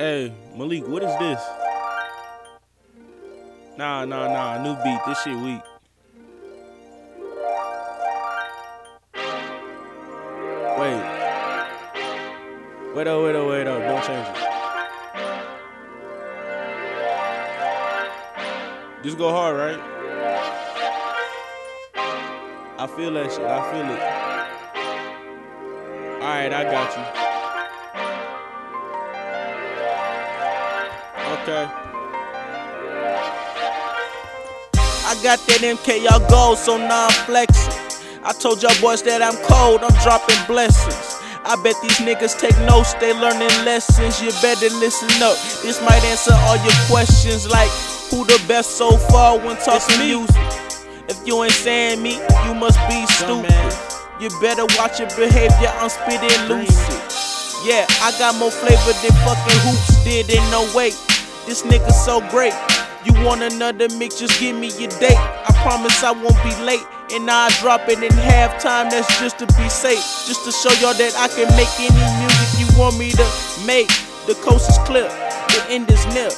Hey, Malik, what is this? Nah, nah, nah, new beat. This shit weak. Wait. Wait up, wait up, wait up. Don't change it. Just go hard, right? I feel that shit. I feel it. Alright, I got you. Okay. I got that MK, y'all go, so now I'm flexing. I told y'all boys that I'm cold, I'm dropping blessings. I bet these niggas take notes, they learning lessons. You better listen up. This might answer all your questions like who the best so far when talking music. If you ain't saying me, you must be stupid. You better watch your behavior, I'm spitting lucid. Yeah, I got more flavor than fucking hoops did in no way. This nigga so great. You want another mix, just give me your date. I promise I won't be late. And I drop it in halftime, that's just to be safe. Just to show y'all that I can make any music you want me to make. The coast is clear, the end is near.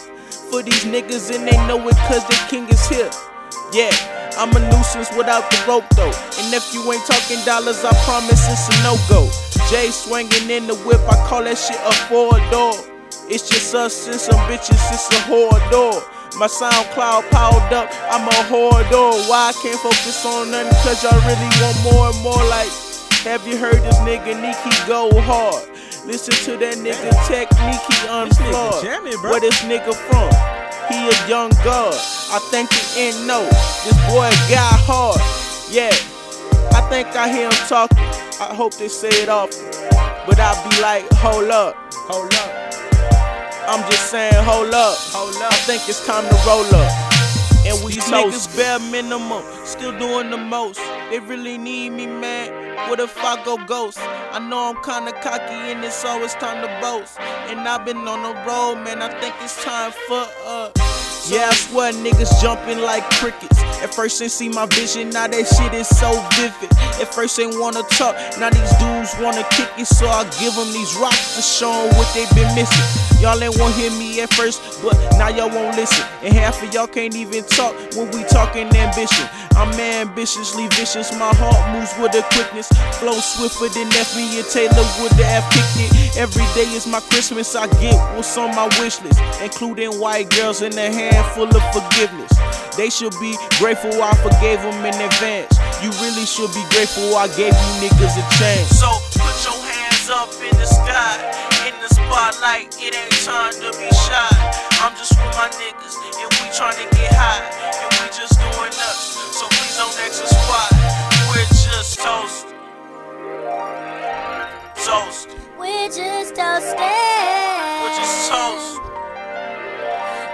For these niggas and they know it cause the king is here. Yeah, I'm a nuisance without the rope though. And if you ain't talking dollars, I promise it's a no go. Jay swinging in the whip, I call that shit a four door. It's just us and some bitches, it's a whore door. My SoundCloud piled up, I'm a door. Why I can't focus on nothing? Cause y'all really want more and more. Like, have you heard this nigga Nikki go hard? Listen to that nigga Tech Technique unplugged. Where this nigga from? He a young god. I think the end know this boy got hard. Yeah, I think I hear him talking. I hope they say it often. But I'll be like, hold up, hold up. I'm just saying, hold up, hold up. I think it's time to roll up. And we These niggas bare minimum, still doing the most. They really need me, man. What if I go ghost? I know I'm kinda cocky and it's always time to boast. And I've been on the road, man. I think it's time for uh. Yeah, I swear niggas jumping like crickets. At first they see my vision, now that shit is so vivid. At first they wanna talk, now these dudes wanna kick it, so I give them these rocks to show them what they been missing. Y'all ain't want hear me at first, but now y'all won't listen. And half of y'all can't even talk when we talking ambition. I'm ambitiously vicious, my heart moves with a quickness. Flow swifter than FB and Taylor would have picked it. Every day is my Christmas, I get what's on my wish list, including white girls and a handful of forgiveness. They should be grateful I forgave them in advance. You really should be grateful I gave you niggas a chance. So put your hands up in the sky in the spotlight, it ain't time to be shy. I'm just with my niggas, and we tryna get high, Toast. We're just toasting. We're just toast.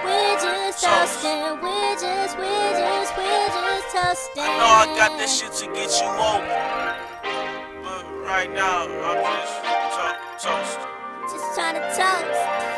We're just toasting. We're just, we're just, we're just toasting. I know I got that shit to get you over. But right now, I'm just to- toast trying to toast.